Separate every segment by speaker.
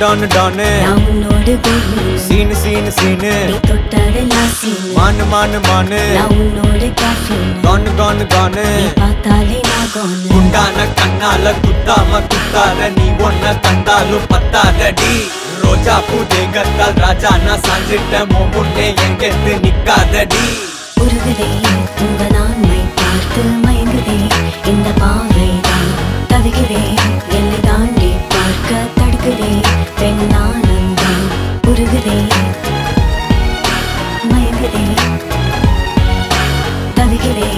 Speaker 1: டானு டானு
Speaker 2: நான் உன்னோடு கோமி
Speaker 1: சீனு சீனு சீனு.
Speaker 2: நீ தொட்டதெல்லாம் சீனு.
Speaker 1: மானு மானு மானு.
Speaker 2: நான் உன்னோட caffeine.
Speaker 1: கானு கானு கானு
Speaker 2: நீ பார்த்தாலே நான் gone.
Speaker 1: குண்டான கண்ணால குத்தாம குத்தாத. நீ ஒன்ன கண்டாலும் பத்தாதடி. ரோஜா பூ தேகத்தால் ராஜா நான் சாஞ்சிட்ட மோ முன்னே எங்கெத்து நிக்காதடி.
Speaker 2: உருகுதே மயங்குதே தவிக்கிறே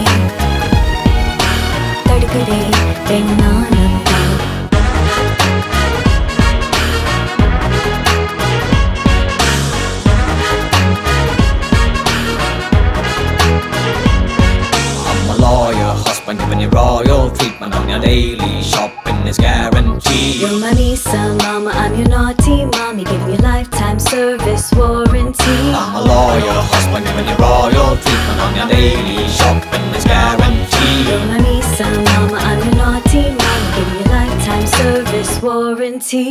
Speaker 2: தடுக்குதே பெண்ணானந்தம்
Speaker 1: I'm a lawyer, husband giving you royal treatment on your daily shopping is guaranteed.
Speaker 2: You're my Lisa,
Speaker 1: A lawyer, husband giving you royal treatment on your daily shopping is guaranteed.
Speaker 2: You're my Lisa, mama, I'm your naughty mommy Giving you lifetime service warranty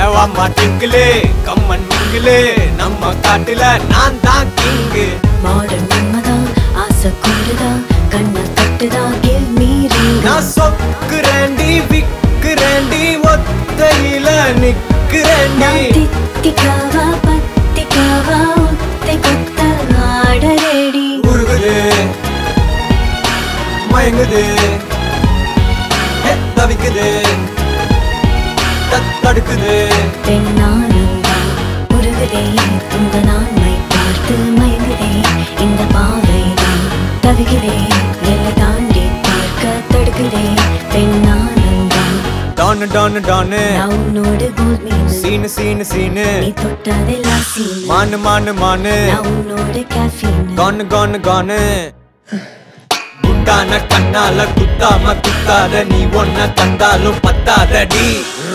Speaker 1: ஏவாம்மா டிங்கிளே கம்மன் மிங்கிளே நம்ம காட்டுல நான் தான் king
Speaker 2: modern மன்மதான் ஆசை கூடுதா கண்ணை give me ring
Speaker 1: நான் சொக்குறேண்டி விக்குறேண்டி ஒத்தையில நிக்கிறேண்டி
Speaker 2: தித்திக்காவா பத்திக்காவா ஒத்தை கொத்த ஆட ரெடி
Speaker 1: உருகுது மயங்குது தவிக்குது தடுக்குது
Speaker 2: பெண்ணானந்தா உருகுதே உங்க நான்மை பார்த்து மயங்குதே இந்த பாவைதான் தவிக்கிறே நீ தொட்டதெல்லாம் சீனு
Speaker 1: மானு மானு மானு
Speaker 2: நான் உன்னோட caffeine.
Speaker 1: கானு கானு கானு குண்டான கண்ணால குத்தாம குத்தாத நீ ஒன்ன கண்டாலும் பத்தாதடி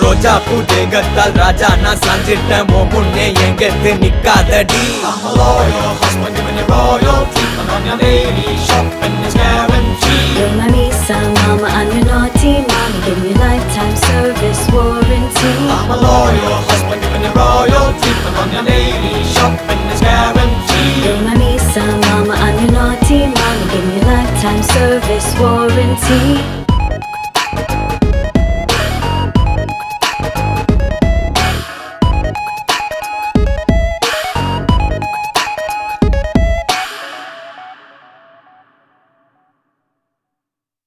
Speaker 1: ரோஜா பூ தேகத்தால் ராஜா நான் சாஞ்சிட்ட மோ முன்னே எங்கெத்து நிக்காதடி I'm a loyal husband giving you royal treatment on your daily shopping is guaranteed
Speaker 2: money, give me lifetime service warranty.